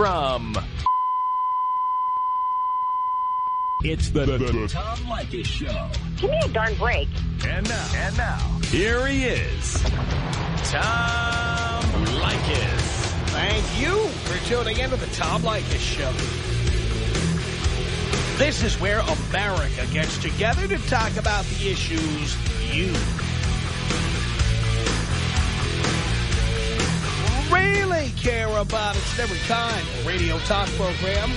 from... It's the, the, the Tom Leykis Show. Give me a darn break. And now, and now, here he is, Tom Leykis. Thank you for tuning in to the Tom Leykis Show. This is where America gets together to talk about the issues you really care about. It's every kind of radio talk program.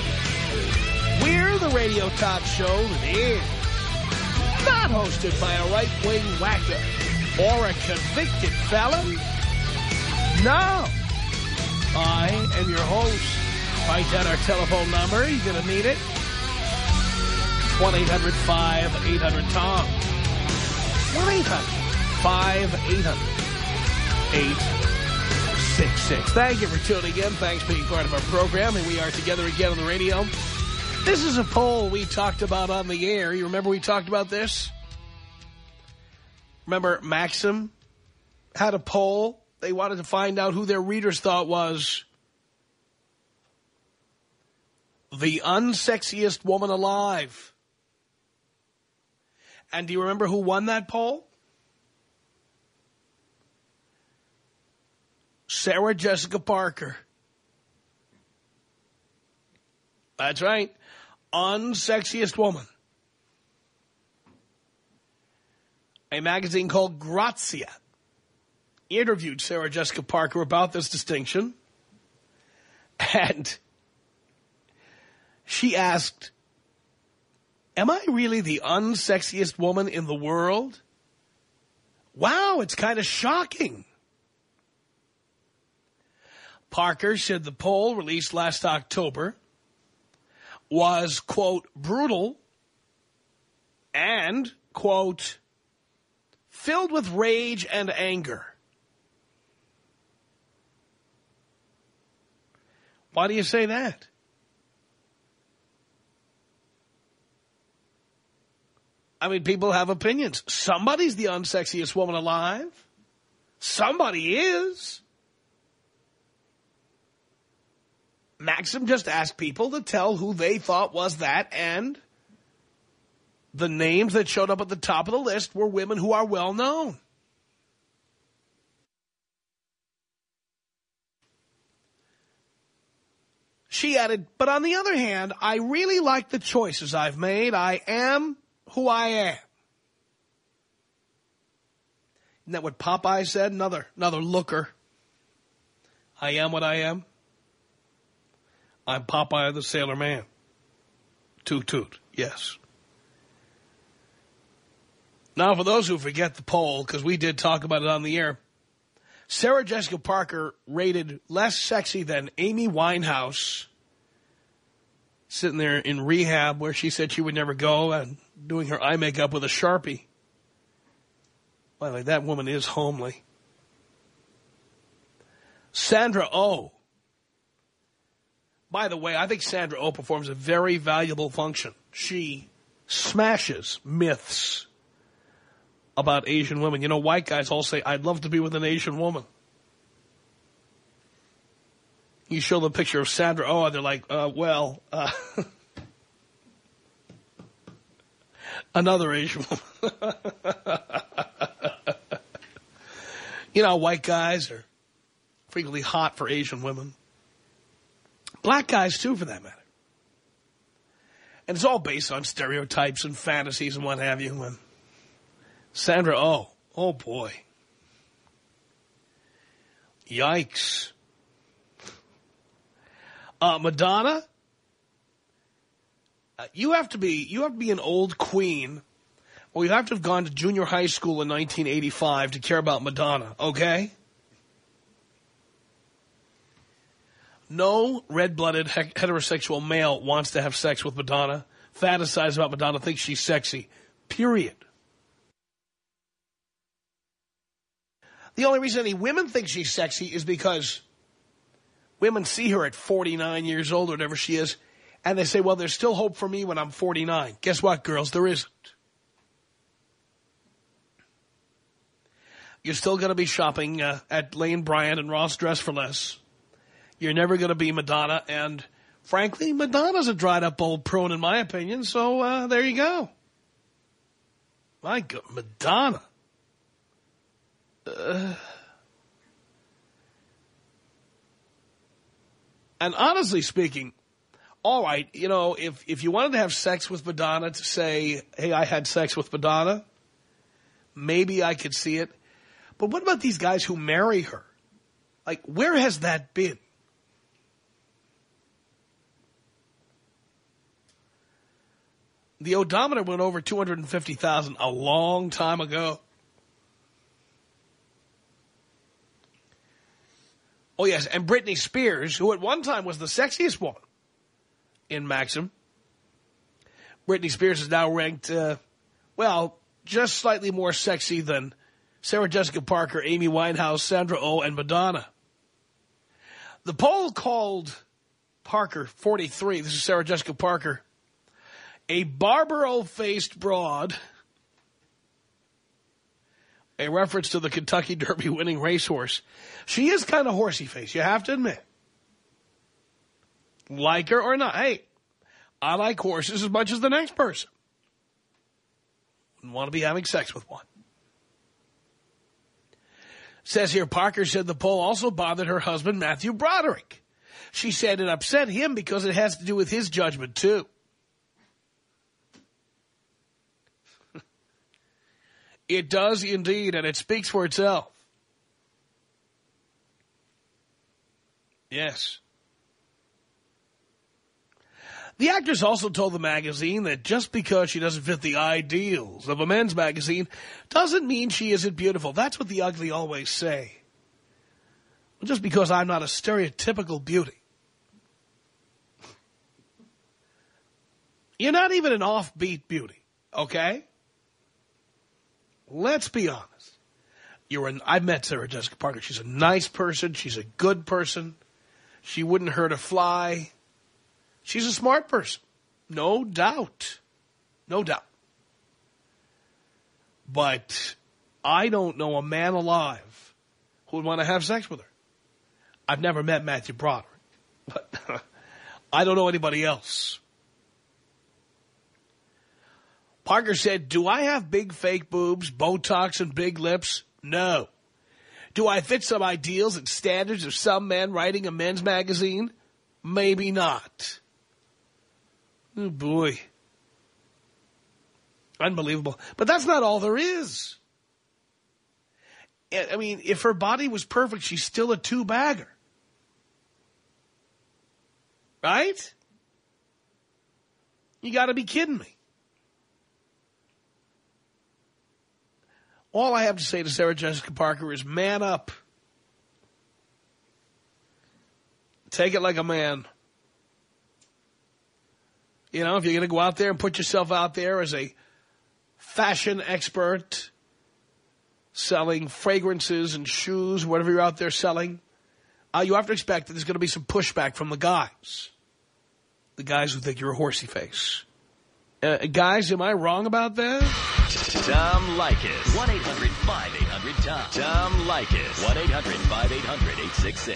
We're the radio talk show that is not hosted by a right-wing whacker or a convicted felon. No. I am your host. Write down our telephone number. You're going to need it. 1-800-5800-TOM. 1-800-5800-866. Thank you for tuning in. Thanks for being part of our program. And we are together again on the radio. This is a poll we talked about on the air. You remember we talked about this? Remember Maxim had a poll. They wanted to find out who their readers thought was the unsexiest woman alive. And do you remember who won that poll? Sarah Jessica Parker. That's right. Unsexiest woman. A magazine called Grazia interviewed Sarah Jessica Parker about this distinction. And she asked, am I really the unsexiest woman in the world? Wow, it's kind of shocking. Parker said the poll released last October was, quote, brutal and, quote, filled with rage and anger. Why do you say that? I mean, people have opinions. Somebody's the unsexiest woman alive. Somebody is. Maxim just asked people to tell who they thought was that, and the names that showed up at the top of the list were women who are well known. She added, but on the other hand, I really like the choices I've made. I am who I am. Isn't that what Popeye said? Another, another looker. I am what I am. I'm Popeye the Sailor Man. Toot toot, yes. Now, for those who forget the poll, because we did talk about it on the air, Sarah Jessica Parker rated less sexy than Amy Winehouse sitting there in rehab where she said she would never go and doing her eye makeup with a Sharpie. By the way, that woman is homely. Sandra O. Oh. By the way, I think Sandra O oh performs a very valuable function. She smashes myths about Asian women. You know, white guys all say, I'd love to be with an Asian woman. You show them a picture of Sandra Oh, and they're like, uh, well, uh, another Asian woman. you know, white guys are frequently hot for Asian women. Black guys, too, for that matter. And it's all based on stereotypes and fantasies and what have you. And Sandra Oh, oh boy. Yikes. Uh, Madonna, uh, you have to be you have to be an old queen, or you have to have gone to junior high school in 1985 to care about Madonna. Okay. No red-blooded heterosexual male wants to have sex with Madonna, fantasize about Madonna, thinks she's sexy. Period. The only reason any women think she's sexy is because women see her at 49 years old or whatever she is, and they say, well, there's still hope for me when I'm 49. Guess what, girls? There isn't. You're still going to be shopping uh, at Lane Bryant and Ross Dress for Less. You're never going to be Madonna. And frankly, Madonna's a dried up old prune in my opinion. So uh, there you go. My God, Madonna. Uh, and honestly speaking, all right, you know, if, if you wanted to have sex with Madonna to say, hey, I had sex with Madonna, maybe I could see it. But what about these guys who marry her? Like, where has that been? The odometer went over 250,000 a long time ago. Oh, yes, and Britney Spears, who at one time was the sexiest one in Maxim. Britney Spears is now ranked, uh, well, just slightly more sexy than Sarah Jessica Parker, Amy Winehouse, Sandra Oh, and Madonna. The poll called Parker 43, this is Sarah Jessica Parker, a Barbaro-faced broad, a reference to the Kentucky Derby winning racehorse. She is kind of horsey-faced, you have to admit. Like her or not. Hey, I like horses as much as the next person. Wouldn't want to be having sex with one. Says here, Parker said the poll also bothered her husband, Matthew Broderick. She said it upset him because it has to do with his judgment, too. It does indeed, and it speaks for itself. Yes. The actress also told the magazine that just because she doesn't fit the ideals of a men's magazine doesn't mean she isn't beautiful. That's what the ugly always say. Just because I'm not a stereotypical beauty. You're not even an offbeat beauty, okay? Let's be honest. You're an, I've met Sarah Jessica Parker. She's a nice person. She's a good person. She wouldn't hurt a fly. She's a smart person. No doubt. No doubt. But I don't know a man alive who would want to have sex with her. I've never met Matthew Broderick, but I don't know anybody else. Parker said, do I have big fake boobs, Botox, and big lips? No. Do I fit some ideals and standards of some men writing a men's magazine? Maybe not. Oh, boy. Unbelievable. But that's not all there is. I mean, if her body was perfect, she's still a two-bagger. Right? You got to be kidding me. All I have to say to Sarah Jessica Parker is man up. Take it like a man. You know, if you're going to go out there and put yourself out there as a fashion expert, selling fragrances and shoes, whatever you're out there selling, uh, you have to expect that there's going to be some pushback from the guys. The guys who think you're a horsey face. Uh, guys, am I wrong about that? Tom Leykis. 1-800-5800-TOM. Tom Leykis. 1-800-5800-866.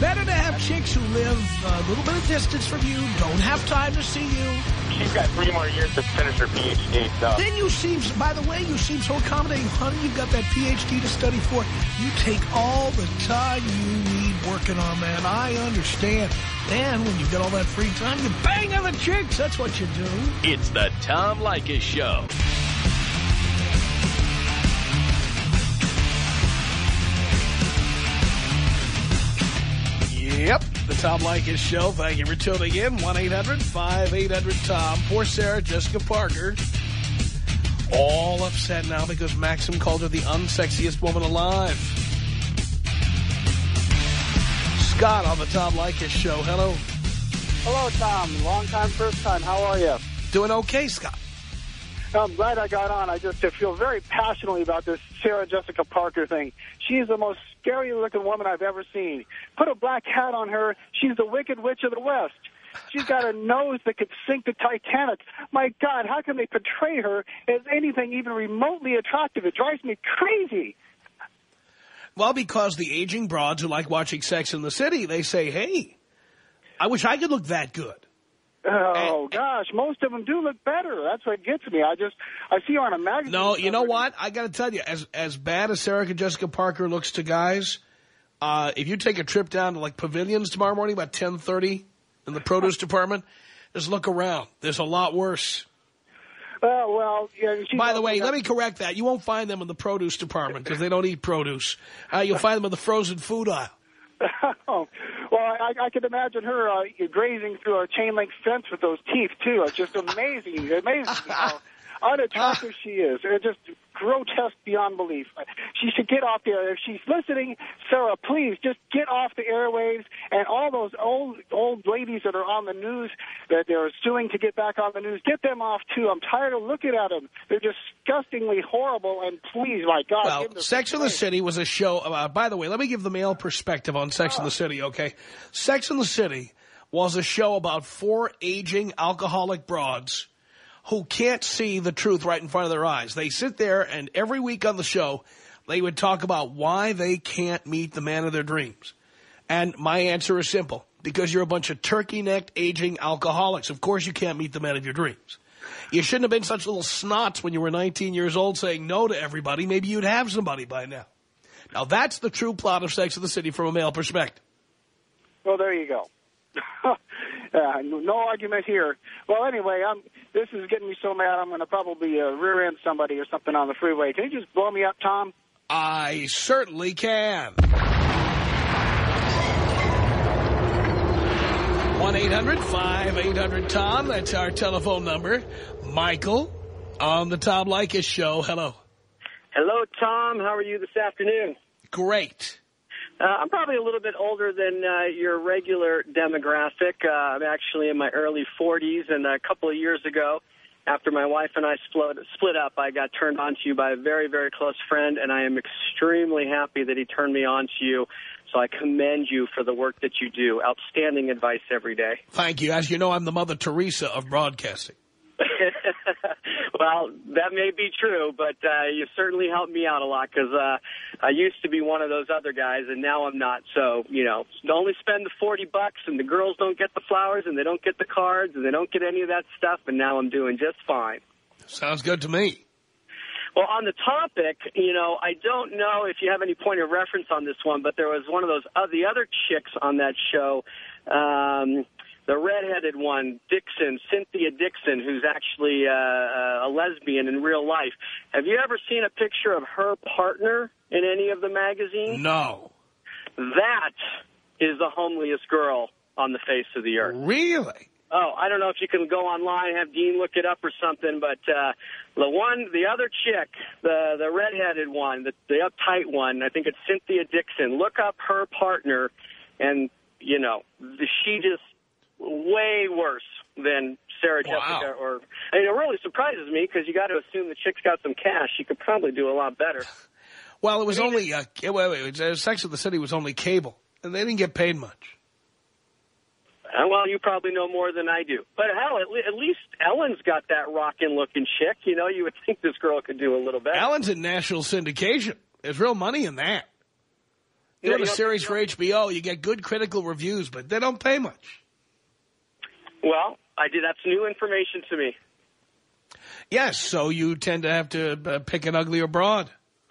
Better to have chicks who live a little bit of distance from you, don't have time to see you. She's got three more years to finish her PhD, so... Then you seem, by the way, you seem so accommodating. Honey, you've got that PhD to study for. You take all the time you need working on that. I understand. And when you get all that free time, you bang other chicks. That's what you do. It's the Tom Leykis Show. Yep, the Tom Leykis Show. Thank you for tuning in. 1-800-5800-TOM. Poor Sarah Jessica Parker. All upset now because Maxim called her the unsexiest woman alive. Scott on the Tom Leykis Show. Hello. Hello, Tom. Long time, first time. How are you? Doing okay, Scott. I'm glad I got on. I just feel very passionately about this Sarah Jessica Parker thing. She's the most scary-looking woman I've ever seen. Put a black hat on her. She's the Wicked Witch of the West. She's got a nose that could sink the Titanic. My God, how can they portray her as anything even remotely attractive? It drives me crazy. Well, because the aging broads who like watching Sex in the City, they say, hey, I wish I could look that good. Oh, gosh, most of them do look better. That's what gets me. I just, I see you on a magazine. No, you know what? I got to tell you, as as bad as Sarah and Jessica Parker looks to guys, uh, if you take a trip down to like Pavilions tomorrow morning about 10.30 in the produce department, just look around. There's a lot worse. Uh, well, yeah, By the way, let me correct that. You won't find them in the produce department because they don't eat produce. Uh, you'll find them in the frozen food aisle. oh, well, I, I could imagine her uh, grazing through a chain link fence with those teeth too. It's just amazing, amazing how unattractive she is. It's just grotesque beyond belief. She should get off there. If she's listening, Sarah, please just get off the airwaves. And all those old old ladies that are on the news that they're suing to get back on the news, get them off too. I'm tired of looking at them. They're disgustingly horrible. And please, my God, well, Sex in the City was a show. Uh, by the way, let me give the male perspective on Sex in the Ah. City. Okay, Sex in the City was a show about four aging alcoholic broads who can't see the truth right in front of their eyes. They sit there and every week on the show, they would talk about why they can't meet the man of their dreams. And my answer is simple. Because you're a bunch of turkey-necked, aging alcoholics. Of course you can't meet the man of your dreams. You shouldn't have been such little snots when you were 19 years old saying no to everybody. Maybe you'd have somebody by now. Now that's the true plot of Sex in the City from a male perspective. Well, there you go. uh, no argument here. Well, anyway, I'm. This is getting me so mad. I'm going to probably uh, rear end somebody or something on the freeway. Can you just blow me up, Tom? I certainly can. 1-800-5800-TOM. That's our telephone number. Michael on the Tom Leykis show. Hello. Hello, Tom. How are you this afternoon? Great. Uh, I'm probably a little bit older than uh, your regular demographic. Uh, I'm actually in my early 40s, and a couple of years ago, after my wife and I split, split up, I got turned on to you by a very, very close friend, and I am extremely happy that he turned me on to you. So I commend you for the work that you do. Outstanding advice every day. Thank you. As you know, I'm the Mother Teresa of broadcasting. Well, that may be true, but uh, you certainly helped me out a lot because uh, I used to be one of those other guys, and now I'm not. So, you know, only spend the 40 bucks, and the girls don't get the flowers, and they don't get the cards, and they don't get any of that stuff, and now I'm doing just fine. Sounds good to me. Well, on the topic, you know, I don't know if you have any point of reference on this one, but there was one of those uh, the other chicks on that show, um, the redheaded one, Dixon, Cynthia Dixon, who's actually uh, a lesbian in real life. Have you ever seen a picture of her partner in any of the magazines? No. That is the homeliest girl on the face of the earth. Really? Oh, I don't know if you can go online, and have Dean look it up or something, but uh, the one, the other chick, the the redheaded one, the, the uptight one, I think it's Cynthia Dixon. Look up her partner, and you know, the, she just way worse than Sarah Wow. Jessica. Or I mean, it really surprises me because you got to assume the chick's got some cash. She could probably do a lot better. Well, it was only, uh, wait, wait, wait, Sex of the City was only cable, and they didn't get paid much. Uh, well, you probably know more than I do. But hell, at, le- at least Ellen's got that rockin' looking chick. You know, you would think this girl could do a little better. Ellen's in national syndication. There's real money in that. Doing a series for HBO, you get good critical reviews, but they don't pay much. Well, I did. That's new information to me. Yes, so you tend to have to uh, pick an uglier broad.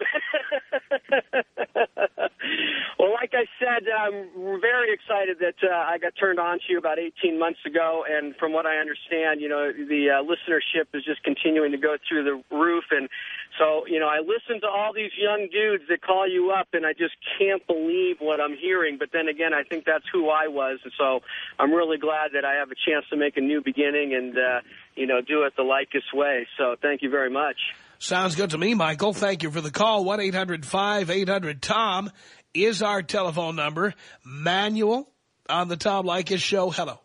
well, like I said, I'm very excited that uh, I got turned on to you about 18 months ago, and from what I understand, you know, the uh, listenership is just continuing to go through the roof, and so, you know, I listen to all these young dudes that call you up, and I just can't believe what I'm hearing. But then again, I think that's who I was, and so I'm really glad that I have a chance to make a new beginning and, uh, you know, do it the Leykis way. So thank you very much. Sounds good to me, Michael. Thank you for the call. 1-800-5800-TOM is our telephone number. Manuel on the Tom Leykis show. Hello.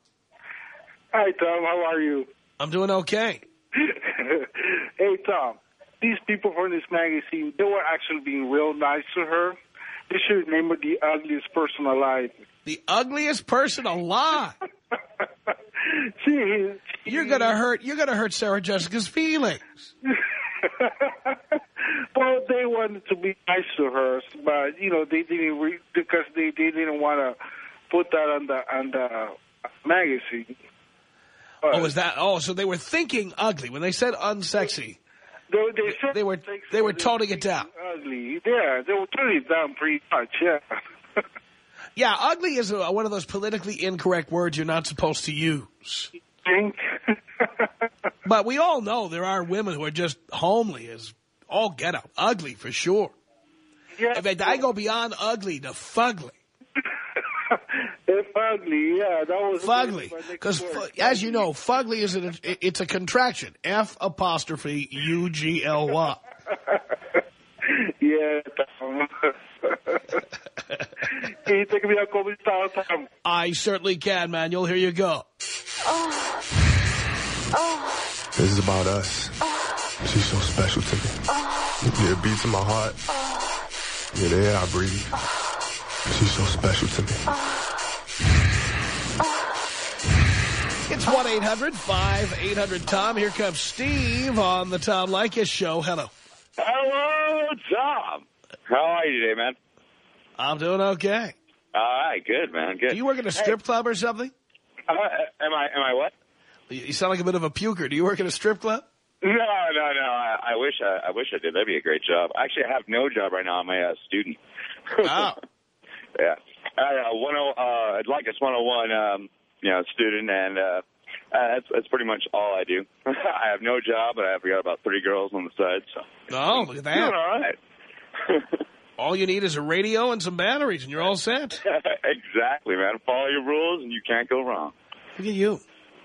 Hi, Tom. How are you? I'm doing okay. hey, Tom. These people from this magazine, they were actually being real nice to her. They should name her the ugliest person alive. The ugliest person alive. she is. You're gonna hurt. You're gonna hurt Sarah Jessica's feelings. Well, they wanted to be nice to her, but you know they didn't re- because they they didn't want to put that on the on the magazine. Oh, but Oh, was that? Oh, so they were thinking ugly when they said unsexy. They, they, said they were- they were toning it down. Ugly, yeah, they were toning it down pretty much, yeah. Yeah, ugly is a, one of those politically incorrect words you're not supposed to use. Think. But we all know there are women who are just homely as all get out. Ugly for sure. yeah, In fact, I go beyond ugly to fugly. If ugly, yeah, that was Fugly. Because, as you know, fugly is an, it's a contraction. F apostrophe U-G-L-Y. yeah. Tom. Can you take me out, Kobe style, Tom? I certainly can, man. You'll hear you go. This is about us. She's so special to me. Yeah, it beats in my heart. Yeah, the air I breathe. She's so special to me. It's 1-800-5800-TOM. Here comes Steve on the Tom Leykis Show. Hello. Hello, Tom. How are you today, man? I'm doing okay. All right, good, man, good. Do you work at a strip club or something? Uh, am I? Am I what? You you sound like a bit of a puker. Do you work at a strip club? No, no, no. I, I wish I, I wish I did. That'd be a great job. Actually, I have no job right now. I'm a uh, student. Oh. Yeah. I, uh, one oh, uh, Leykis 101, um, you know, student, and uh, uh, that's that's pretty much all I do. I have no job, but I've got about three girls on the side, so Oh, look at doing that. all right. All you need is a radio and some batteries, and you're all set. exactly, man. Follow your rules, and you can't go wrong. Look at you.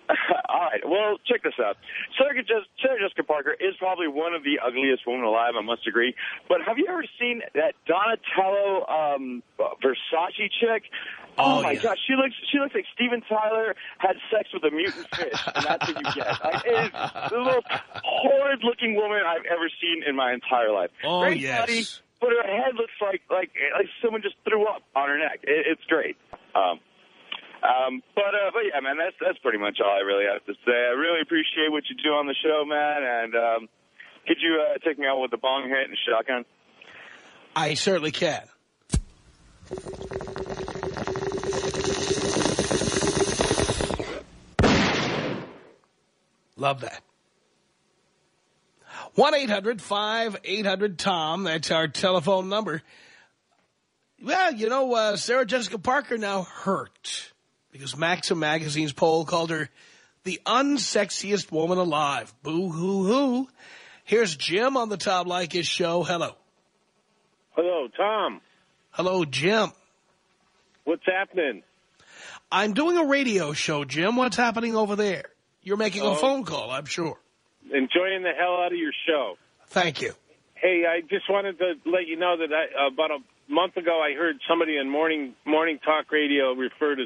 All right. Well, check this out. Sarah Jessica, Sarah Jessica Parker is probably one of the ugliest women alive. I must agree. But have you ever seen that Donatella um, Versace chick? Oh, my yeah. gosh, she looks she looks like Steven Tyler had sex with a mutant fish, and that's what you get. Like, it is the most horrid looking woman I've ever seen in my entire life. Oh, great yes. but her head looks like like like someone just threw up on her neck. It, it's great. Um, um, but uh, but yeah, man, that's that's pretty much all I really have to say. I really appreciate what you do on the show, man. And um, could you uh, take me out with a bong hit and shotgun? I certainly can. Love that. 1-800-5800-TOM. That's our telephone number. Well, you know, uh, Sarah Jessica Parker now hurt because Maxim Magazine's poll called her the unsexiest woman alive. Boo-hoo-hoo. Here's Jim on the Tom Leykis show. Hello. Hello, Tom. Hello, Jim. What's happening? I'm doing a radio show, Jim. What's happening over there? You're making a Oh. phone call, I'm sure. Enjoying the hell out of your show. Thank you. Hey, I just wanted to let you know that I, about a month ago I heard somebody in morning morning talk radio refer to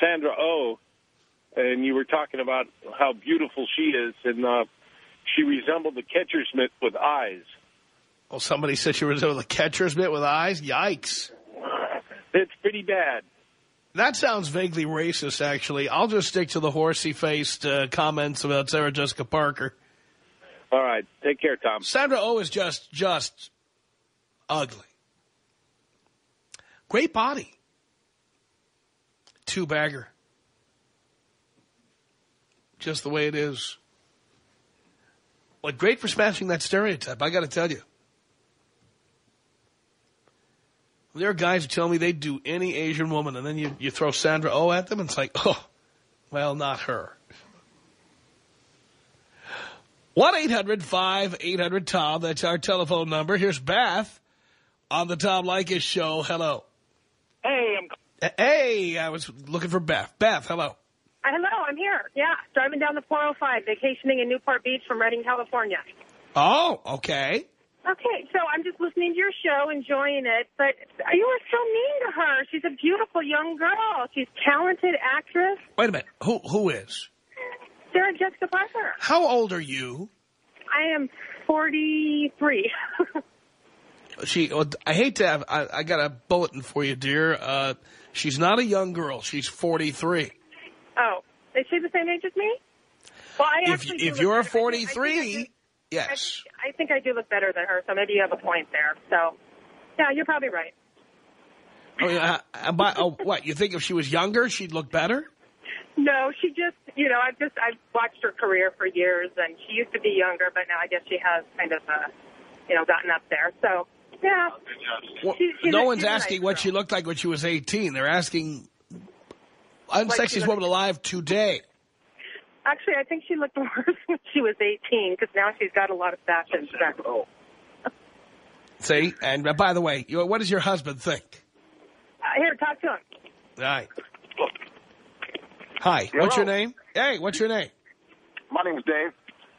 Sandra O, oh, and you were talking about how beautiful she is, and uh, she resembled the catcher's mitt with eyes. Well, somebody said she resembled the catcher's mitt with eyes. Yikes. It's pretty bad. That sounds vaguely racist, actually. I'll just stick to the horsey-faced uh, comments about Sarah Jessica Parker. All right, take care, Tom. Sandra O is just, just ugly. Great body. Two-bagger. Just the way it is. But great for smashing that stereotype, I got to tell you. There are guys who tell me they'd do any Asian woman, and then you, you throw Sandra O at them, and it's like, oh, well, not her. 1-800-5800-TOM. That's our telephone number. Here's Beth on the Tom Leykis show. Hello. Hey, I was looking for Beth. Beth, hello. Hello, I'm here. Yeah, driving down the 405, vacationing in Newport Beach from Redding, California. Oh, okay. Okay, so I'm just listening to your show, enjoying it, but you were so mean to her. She's a beautiful young girl. She's a talented actress. Wait a minute. Who Who is? Sarah Jessica Parker. How old are you? I am 43. She. I hate to have. I, I got a bulletin for you, dear. Uh, she's not a young girl. She's 43. oh, is she the same age as me? Well, I If actually if you're better. I think- I think 43, do- yes. I think I do look better than her, so maybe you have a point there. So, yeah, you're probably right. Oh, yeah, oh, what, you think if she was younger, she'd look better? No, she just, you know, I've just, I've watched her career for years, and she used to be younger, but now I guess she has kind of, uh, you know, gotten up there. So, yeah. Well, She- she's no a- one's asking nice what girl. she looked like when she was 18. They're asking, Like she unsexiest looked- woman alive today. Actually, I think she looked worse when she was 18, because now she's got a lot of fashion sense. See? And uh, by the way, you, what does your husband think? Uh, here, talk to him. All right. Hi, what's your name? Hey, what's your name? My name's Dave.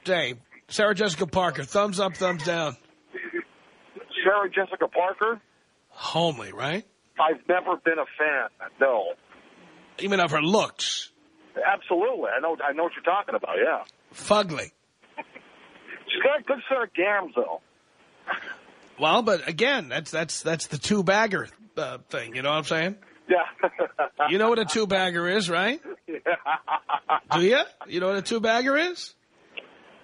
Dave. Sarah Jessica Parker. Thumbs up, thumbs down. Sarah Jessica Parker. Homely, right? I've never been a fan. No, Even of her looks. absolutely. I know. I know what you're talking about. Yeah, Fugly. she's got a good set of gams, though. Well, but again, that's that's that's the two-bagger uh, thing. You know what I'm saying? Yeah. You know what a two-bagger is, right? Yeah. Do you? You know what a two-bagger is?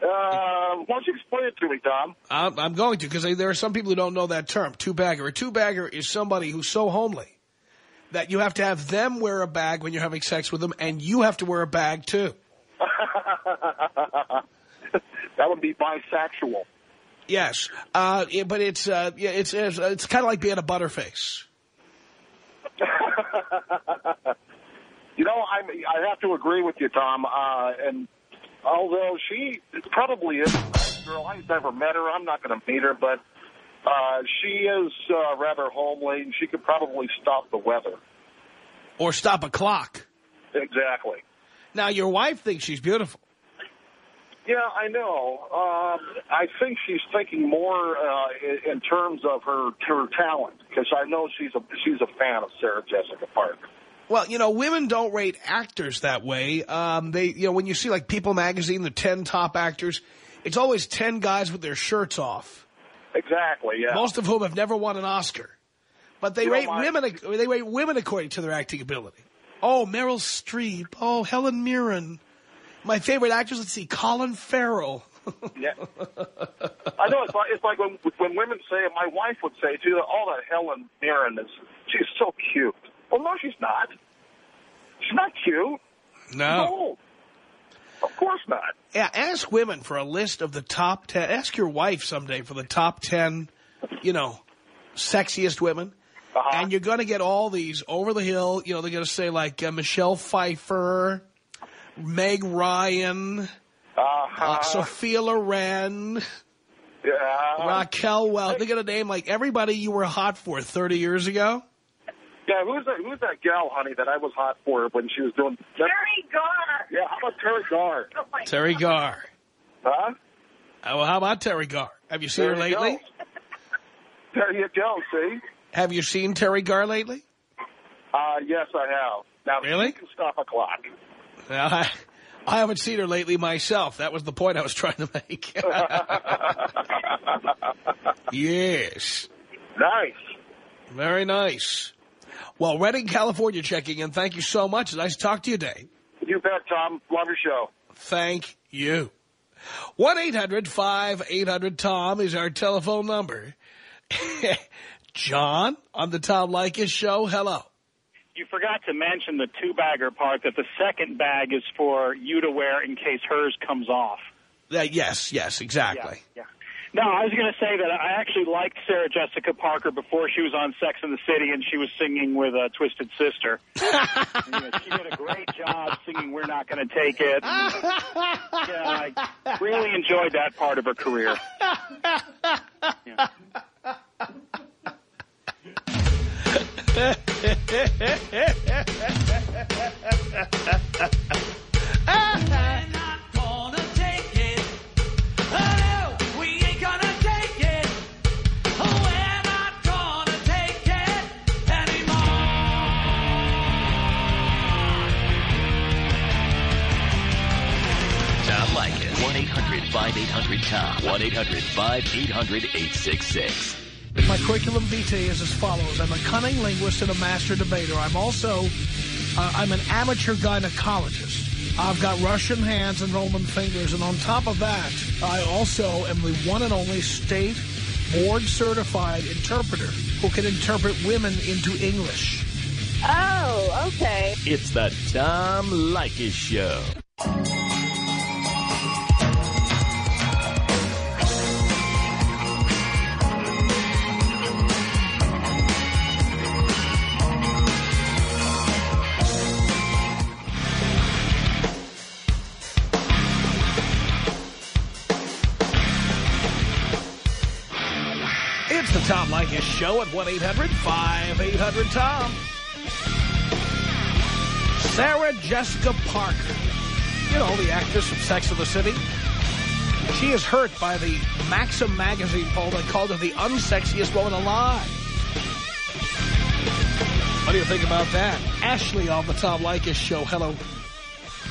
Uh, why don't you explain it to me, Tom? I'm, I'm going to, because there are some people who don't know that term, two-bagger. A two-bagger is somebody who's so homely that you have to have them wear a bag when you're having sex with them, and you have to wear a bag, too. that would be bisexual. Yes, uh, but it's uh, yeah, it's it's, it's kind of like being a butterface. You know, I I have to agree with you, Tom. Uh, and although she probably is a nice girl, I've never met her. I'm not going to meet her, but uh, she is uh, rather homely. and She could probably stop the weather. Or stop a clock. Exactly. Now, your wife thinks she's beautiful. Yeah, I know. Um, I think she's thinking more uh, in, in terms of her her talent because I know she's a she's a fan of Sarah Jessica Parker. Well, you know, women don't rate actors that way. Um, they, you know, when you see like People magazine, the 10 top actors, it's always 10 guys with their shirts off. Exactly. Yeah. Most of whom have never won an Oscar. But they You rate women, they rate women according to their acting ability. Oh, Meryl Streep. Oh, Helen Mirren. My favorite actors, let's see, Colin Farrell. Yeah. I know it's like it's like when when women say my wife would say too. All that Helen Mirren is she's so cute. Well, no, she's not. She's not cute. No. Of course not. Yeah, ask women for a list of the top 10. Ask your wife someday for the top 10, you know, sexiest women. Uh-huh. And you're going to get all these over the hill. You know, they're going to say like uh, Michelle Pfeiffer, Meg Ryan, Uh-huh. uh, Sophia Loren, yeah. Raquel Welch. They're going to name like everybody you were hot for 30 years ago. Yeah. Who's that? Who's that gal, honey, that I was hot for when she was doing? Teri Garr! Yeah. How about Teri Garr? Oh, my Teri Garr. Huh? Oh, well, how about Teri Garr? Have you seen There her you lately? go. There you go. See? Have you seen Teri Garr lately? Uh, yes, I have. Now Really? she can stop a clock. Well, I, I haven't seen her lately myself. That was the point I was trying to make. yes. Nice. Very nice. Well, Redding, California checking in. Thank you so much. Nice to talk to you, Dave. You bet, Tom. Love your show. Thank you. 1-800-5800-TOM is our telephone number. John on the Tom Leykis show. Hello. You forgot to mention the two-bagger part, that the second bag is for you to wear in case hers comes off. Uh, yes, yes, exactly. Yeah. No, I was going to say that I actually liked Sarah Jessica Parker before she was on Sex in the City and she was singing with uh, Twisted Sister. You know, she did a great job singing We're Not Going to Take It. And, yeah, I really enjoyed that part of her career. Yeah. 1-800-5800-TOM. 1-800-5800-866. My curriculum vitae is as follows. I'm a cunning linguist and a master debater. I'm also, uh, I'm an amateur gynecologist. I've got Russian hands and Roman fingers, and on top of that, I also am the one and only state board-certified interpreter who can interpret women into English. Oh, okay. It's the Tom Leykis Show. Show at 1-800-5800-TOM. Sarah Jessica Parker, you know, the actress from Sex and the City. She is hurt by the Maxim magazine poll that called her the unsexiest woman alive. What do you think about that? Ashley on the Tom Leykis Show. Hello.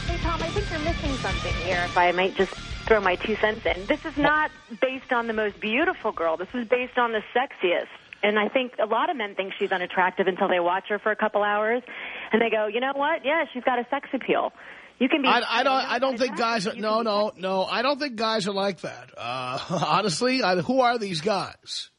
Hey, Tom, I think you're missing something here, if I might just throw my two cents in. This is not based on the most beautiful girl. This is based on the sexiest. And I think a lot of men think she's unattractive until they watch her for a couple hours, and they go, you know what? Yeah, she's got a sex appeal. You can be. I, I don't. I don't think guys. Are, no, no, no. I don't think guys are like that. Uh, honestly, I, who are these guys?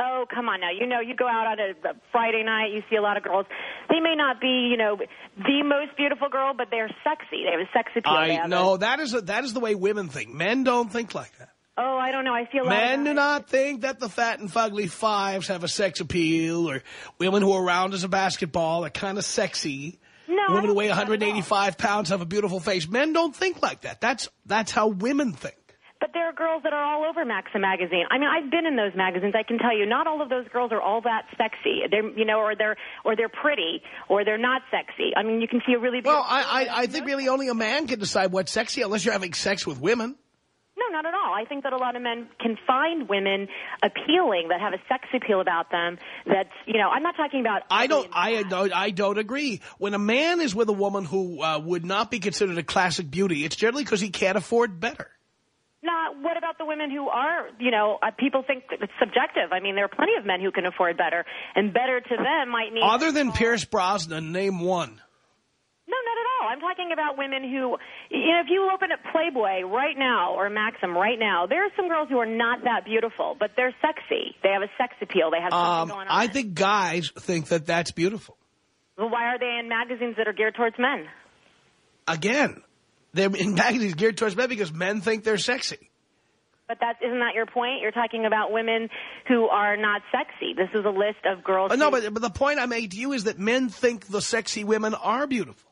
Oh, come on now. You know, you go out on a Friday night, you see a lot of girls. They may not be, you know, the most beautiful girl, but they're sexy. They have a sex appeal. I know that is a, that is the way women think. Men don't think like that. Oh, I don't know. I feel Men do not think that the fat and fugly fives have a sex appeal, or women who are round as a basketball are kind of sexy. No, women who weigh think 185 pounds have a beautiful face. Men don't think like that. That's that's how women think. But there are girls that are all over Maxim magazine. I mean, I've been in those magazines. I can tell you, not all of those girls are all that sexy. They're, you know, or they're or they're pretty, or they're not sexy. I mean, you can see a really Well. I, I I think really only a man can decide what's sexy unless you're having sex with women. No, not at all. I think that a lot of men can find women appealing that have a sex appeal about them. That's, you know, I'm not talking about. I don't. I don't. I don't agree. When a man is with a woman who uh, would not be considered a classic beauty, it's generally because he can't afford better. Now, what about the women who are, you know, uh, people think it's subjective. I mean, there are plenty of men who can afford better, and better to them might mean. Other than Pierce Brosnan, name one. No, not at all. I'm talking about women who, you know, if you open up Playboy right now or Maxim right now, there are some girls who are not that beautiful, but they're sexy. They have a sex appeal. They have something Um, going on. I think guys think that that's beautiful. well, why are they in magazines that are geared towards men? Again, they're in magazines geared towards men because men think they're sexy. But that isn't that your point? You're talking about women who are not sexy. This is a list of girls. Uh, no, but, but the point I made to you is that men think the sexy women are beautiful.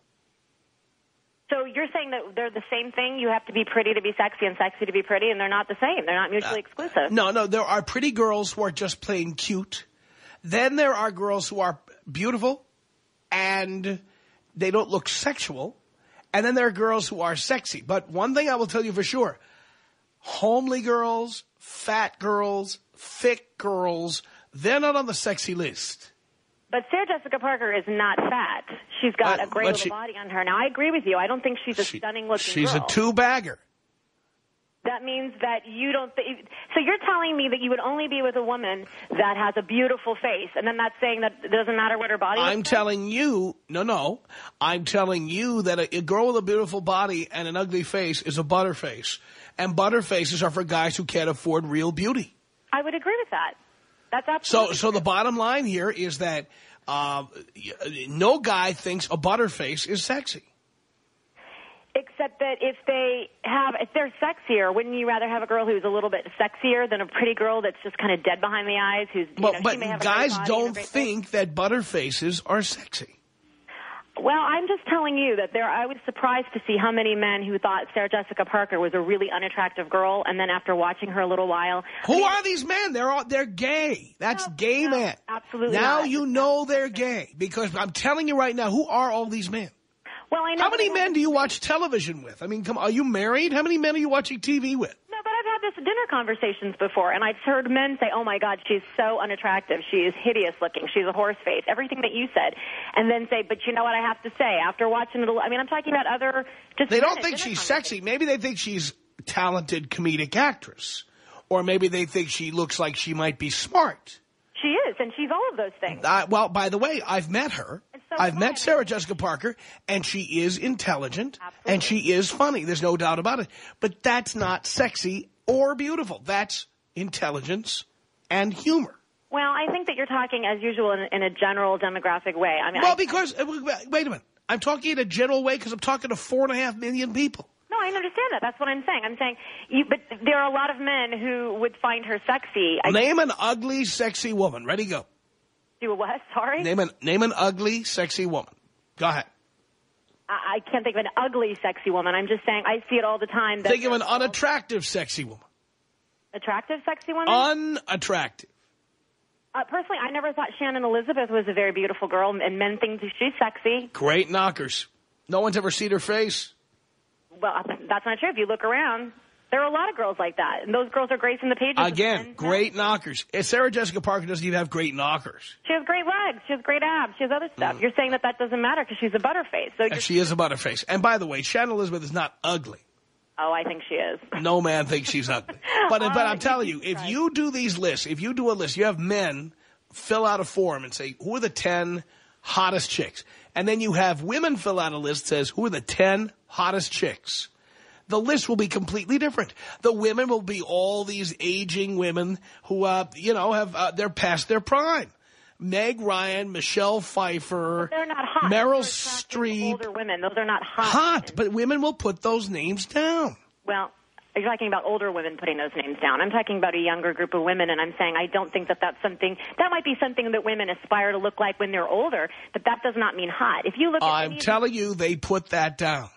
So you're saying that they're the same thing? You have to be pretty to be sexy, and sexy to be pretty, and they're not the same. They're not mutually exclusive. No, no, there are pretty girls who are just plain cute. Then there are girls who are beautiful and they don't look sexual. And then there are girls who are sexy. But one thing I will tell you for sure, homely girls, fat girls, thick girls, they're not on the sexy list. But Sarah Jessica Parker is not fat. She's got Uh, a great little she- body on her. Now, I agree with you. I don't think she's a stunning looking She's girl. a two-bagger. That means that you don't. Th- so you're telling me that you would only be with a woman that has a beautiful face, and then that's saying that it doesn't matter what her body. I'm telling you, no, no. I'm telling you that a, a girl with a beautiful body and an ugly face is a butterface. And butterfaces are for guys who can't afford real beauty. I would agree with that. That's absolutely So, so the bottom line here is that um, no guy thinks a butterface is sexy. Except that if they have, if they're sexier, wouldn't you rather have a girl who's a little bit sexier than a pretty girl that's just kind of dead behind the eyes? Who's, you But, know, but she may have guys body don't face? think that butterfaces are sexy. Well, I'm just telling you that there. I was surprised to see how many men who thought Sarah Jessica Parker was a really unattractive girl, and then after watching her a little while, Who are these men? They're all, they're gay. That's gay men. absolutely Now not. you know they're gay because I'm telling you right now, who are all these men? Well, I know. How many men do you watch television with? I mean, come, are you married? How many men are you watching TV with? No, but I've had this dinner conversations before, and I've heard men say, "Oh my God, she's so unattractive. She is hideous looking. She's a horse face." Everything that you said, and then say, "But you know what? I have to say, after watching it, I mean, I'm talking about other just." They don't think she's sexy. Maybe they think she's talented comedic actress. Or maybe they think she looks like she might be smart. She is, and she's all of those things. Uh, well, by the way, I've met her. And I've met Sarah Jessica Parker, and she is intelligent, and she is funny. There's no doubt about it. But that's not sexy or beautiful. That's intelligence and humor. Well, I think that you're talking, as usual, in, in a general demographic way. I mean, Well, I, because, uh, wait a minute. I'm talking in a general way because I'm talking to four and a half million people. no, I understand that. That's what I'm saying. I'm saying, you, but there are a lot of men who would find her sexy. I Name an ugly, sexy woman. Ready, go. do a what? Sorry, Name an, name an ugly, sexy woman. Go ahead. I, I can't think of an ugly, sexy woman. I'm just saying, I see it all the time. That Think of an unattractive, sexy woman. attractive, sexy woman. Unattractive. Uh, personally, I never thought Shannon Elizabeth was a very beautiful girl, and men think she's sexy. Great knockers. No one's ever seen her face. Well, that's not true. If you look around, there are a lot of girls like that, and those girls are gracing the pages. Again, men. great knockers. Eh, Sarah Jessica Parker doesn't even have great knockers. She has great legs. She has great abs. She has other stuff. Mm. You're saying that that doesn't matter because she's a butterface. So she is a butterface. And by the way, Shannon Elizabeth is not ugly. oh, I think she is. No man thinks she's ugly. But, but I'm telling you, if you do these lists, if you do a list, you have men fill out a form and say, who are the 10 hottest chicks? And then you have women fill out a list that says, who are the 10 hottest chicks? The list will be completely different. The women will be all these aging women who, uh, you know, have uh, they're past their prime. Meg Ryan, Michelle Pfeiffer, They're not hot. Meryl Those are attractive Streep. Older women. Those are not hot. Hot, but women will put those names down. Well, are you're talking about older women putting those names down. I'm talking about a younger group of women, and I'm saying I don't think that that's something that might be something that women aspire to look like when they're older, but that does not mean hot. If you look I'm telling you, they put that down.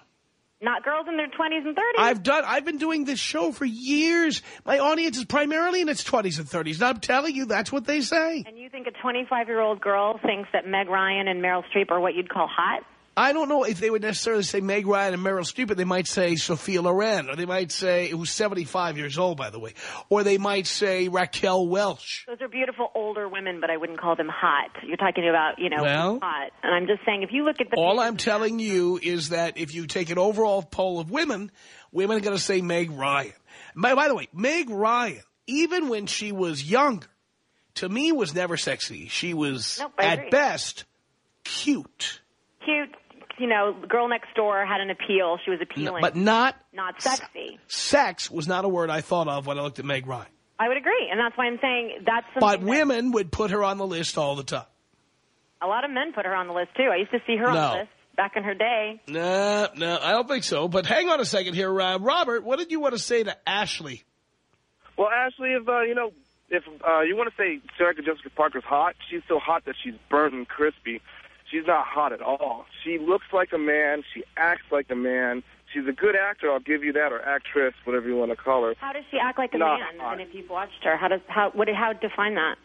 Not girls in their 20s and 30s. I've done. I've been doing this show for years. My audience is primarily in its twenties and thirties. And I'm telling you, that's what they say. and you think a 25 year old girl thinks that Meg Ryan and Meryl Streep are what you'd call hot? I don't know if they would necessarily say Meg Ryan and Meryl Streep, but they might say Sophia Loren, or they might say who's 75 years old, by the way, or they might say Raquel Welch. Those are beautiful older women, but I wouldn't call them hot. You're talking about, you know, Well- hot. And I'm just saying, if you look at the All I'm telling you is that if you take an overall poll of women, women are going to say Meg Ryan. By, by the way, Meg Ryan, even when she was younger, to me was never sexy. She was, Nope, at best, cute. cute, you know, girl next door had an appeal. She was appealing, But not, not sexy. sex was not a word I thought of when I looked at Meg Ryan. I would agree, and that's why I'm saying that's something But that women would put her on the list all the time. a lot of men put her on the list too. I used to see her on No. the list back in her day. No, no, I don't think so. But hang on a second here. Uh, Robert, what did you want to say to Ashley? Well, Ashley, if uh, you know, if uh, you want to say Sarah Jessica Parker's hot, she's so hot that she's burnt and crispy. She's not hot at all. She looks like a man. She acts like a man. She's a good actor, I'll give you that, or actress, whatever you want to call her. How does she act like a Not man? hot. And if you've watched her, how does how what how define that?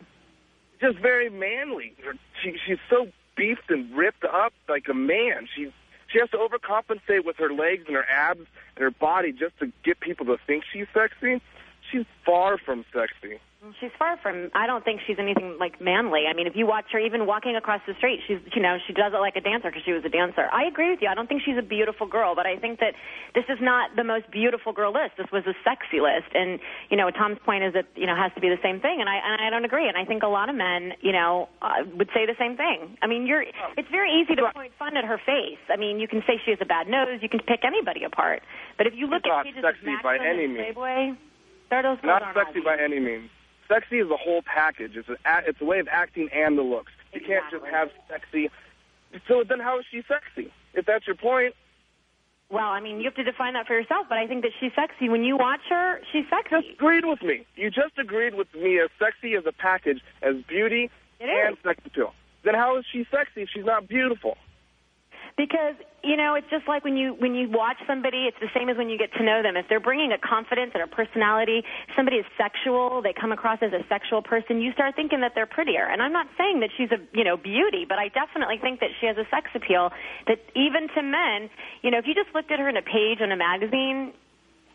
Just very manly. She she's so beefed and ripped up like a man. She she has to overcompensate with her legs and her abs and her body just to get people to think she's sexy. She's far from sexy. She's far from. I don't think she's anything like manly. I mean, if you watch her even walking across the street, she's you know she does it like a dancer because she was a dancer. I agree with you. I don't think she's a beautiful girl, but I think that this is not the most beautiful girl list. This was a sexy list, and you know Tom's point is that you know it has to be the same thing, and I and I don't agree. And I think a lot of men you know uh, would say the same thing. I mean, you're it's very easy to point fun at her face. I mean, you can say she has a bad nose, you can pick anybody apart, but if you look She's at not pages of sexy by any means. Playboy, those girls Not sexy by any means. Sexy is a whole package. It's a it's a way of acting and the looks. You can't just have sexy. So then, how is she sexy? If that's your point, Well, I mean, you have to define that for yourself, but I think that she's sexy. When you watch her, she's sexy. just agreed with me. You just agreed with me as sexy as a package, as beauty It and is. sex appeal. Then how is she sexy if she's not beautiful? Because you know, it's just like when you when you watch somebody, it's the same as when you get to know them. If they're bringing a confidence and a personality, somebody is sexual, they come across as a sexual person, you start thinking that they're prettier. And I'm not saying that she's a you know beauty, but I definitely think that she has a sex appeal that even to men, you know, if you just looked at her in a page in a magazine.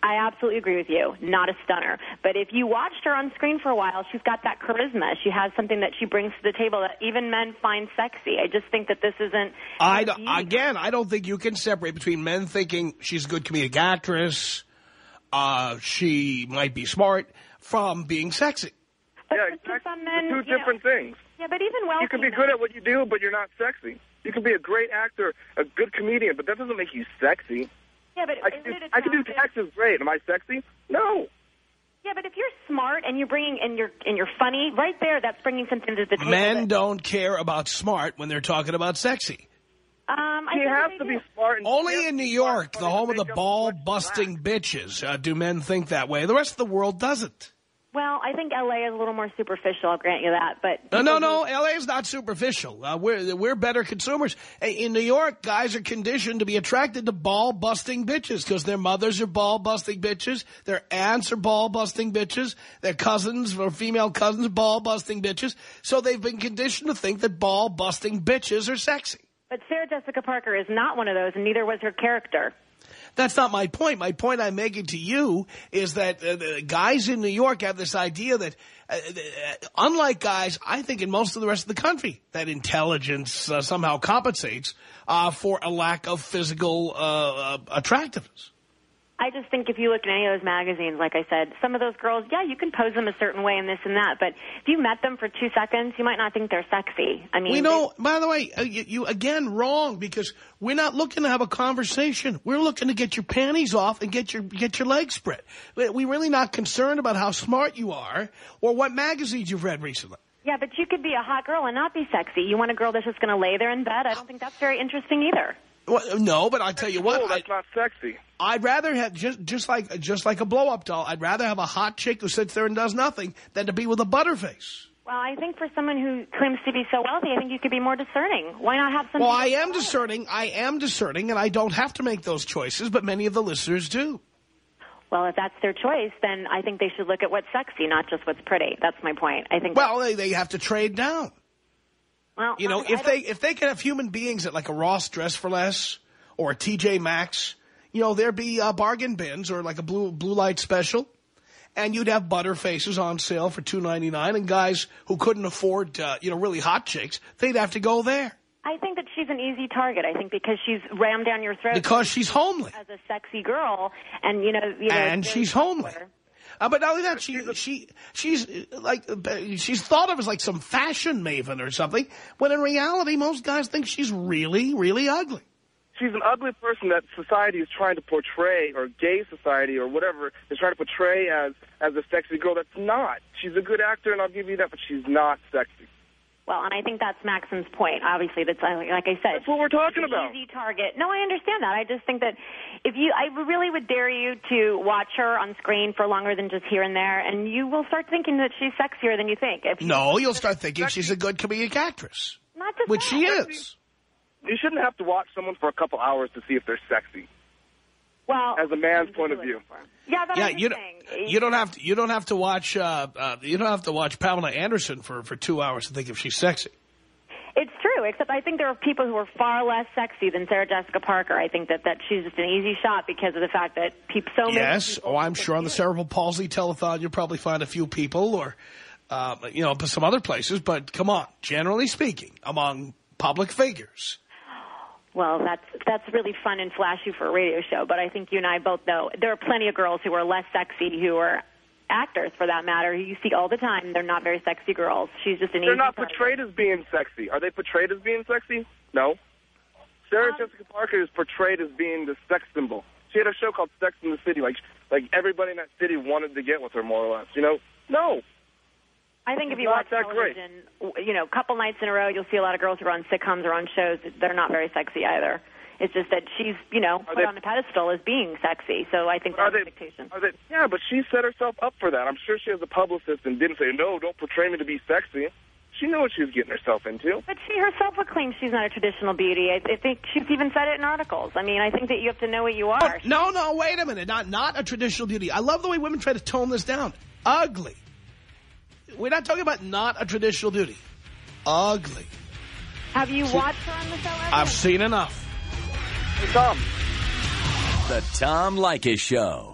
I absolutely agree with you. Not a stunner. But if you watched her on screen for a while, she's got that charisma. She has something that she brings to the table that even men find sexy. I just think that this isn't. I again, I don't think you can separate between men thinking she's a good comedic actress, uh, she might be smart, from being sexy. But, yeah, but exactly. some men, Two you know- different things. Yeah, but even wealthy You can be men- good at what you do, but you're not sexy. You can be a great actor, a good comedian, but that doesn't make you sexy. Yeah, but I can, do, I can do taxes great. Am I sexy? No. Yeah, but if you're smart and you're bringing and you're and you're funny, right there, that's bringing something to the table. Men don't care about smart when they're talking about sexy. Um, I He think has to do. be smart. And Only in New York, the home of the ball-busting bitches, uh, do men think that way. The rest of the world doesn't. Well, I think L.A. is a little more superficial. I'll grant you that, but No, no, no. L.A. is not superficial. Uh, we're we're better consumers. In New York, guys are conditioned to be attracted to ball-busting bitches because their mothers are ball-busting bitches, their aunts are ball-busting bitches, their cousins or female cousins ball-busting bitches. So they've been conditioned to think that ball-busting bitches are sexy. but Sarah Jessica Parker is not one of those, and neither was her character. That's not my point. My point I'm making to you is that uh, the guys in New York have this idea that, uh, uh, unlike guys, I think in most of the rest of the country, that intelligence uh, somehow compensates uh, for a lack of physical uh, attractiveness. I just think if you look at any of those magazines, like I said, some of those girls, yeah, you can pose them a certain way and this and that, but if you met them for two seconds, you might not think they're sexy. I mean, we know, by the way, uh, you, you again wrong because we're not looking to have a conversation. We're looking to get your panties off and get your get your legs spread. We- We're really not concerned about how smart you are or what magazines you've read recently. Yeah, but you could be a hot girl and not be sexy. You want a girl that's just going to lay there in bed? I don't think that's very interesting either. Well, no, but I tell you what, Cool, that's not sexy. I'd rather have just just like just like a blow up doll. I'd rather have a hot chick who sits there and does nothing than to be with a butterface. Well, I think for someone who claims to be so wealthy, I think you could be more discerning. Why not have some? Well, I am discerning. I am discerning, and I don't have to make those choices, but many of the listeners do. Well, if that's their choice, then I think they should look at what's sexy, not just what's pretty. That's my point. I think. Well, they they have to trade down. Well, You know, I- I if they if they could have human beings at like a Ross Dress for Less or a TJ Maxx, you know, there'd be uh, bargain bins or like a blue blue light special, and you'd have butter faces on sale for two ninety nine, and guys who couldn't afford uh, you know really hot chicks, they'd have to go there I think that she's an easy target. I think because she's rammed down your throat because she's homely as a sexy girl, and you know, you know, and she's homely. popular. Uh, but not only that, she she she's uh, like uh, she's thought of as like some fashion maven or something. When in reality, most guys think she's really really ugly. She's an ugly person that society is trying to portray, or gay society, or whatever, is trying to portray as as a sexy girl. That's not. She's a good actor, and I'll give you that, but she's not sexy. Well, and I think that's Maxim's point. Obviously, that's uh, like I said. That's what we're talking about. Easy target. No, I understand that. I just think that if you, I really would dare you to watch her on screen for longer than just here and there, and you will start thinking that she's sexier than you think. If No, you'll start thinking she's a good comedic actress, not just which that. she is. You shouldn't have to watch someone for a couple hours to see if they're sexy, Well, as a man's point of view. yeah, but Yeah, you don't, you don't have to you don't have to watch uh, uh, you don't have to watch Pamela Anderson for for two hours to think if she's sexy. It's true, except I think there are people who are far less sexy than Sarah Jessica Parker. I think that, that she's just an easy shot because of the fact that peop so many yes, people oh, I'm sure on the cerebral palsy telethon you'll probably find a few people or uh, you know some other places, but come on, generally speaking, among public figures. Well, that's that's really fun and flashy for a radio show, but I think you and I both know there are plenty of girls who are less sexy who are actors for that matter who you see all the time. They're not very sexy girls. She's just an They're not target. portrayed as being sexy. Are they portrayed as being sexy? No. Sarah um, Jessica Parker is portrayed as being the sex symbol. She had a show called Sex in the City. Like, like everybody in that city wanted to get with her, more or less. You know? No. I think if you watch that great. television, you know, a couple nights in a row, you'll see a lot of girls who are on sitcoms or on shows. They're not very sexy either. It's just that she's, you know, put they- on a pedestal as being sexy. So I think Are that's they- expectation. They, yeah, but she set herself up for that. I'm sure she has a publicist and didn't say, no, don't portray me to be sexy. She knew what she was getting herself into. But she herself would claim she's not a traditional beauty. I, I think she's even said it in articles. I mean, I think that you have to know what you oh, are. No, no, wait a minute. Not not a traditional beauty. I love the way women try to tone this down. Ugly. We're not talking about not a traditional beauty. Ugly. Have you watched her on the show? ever? I've seen enough. Hey, Tom. The Tom Leykis Show.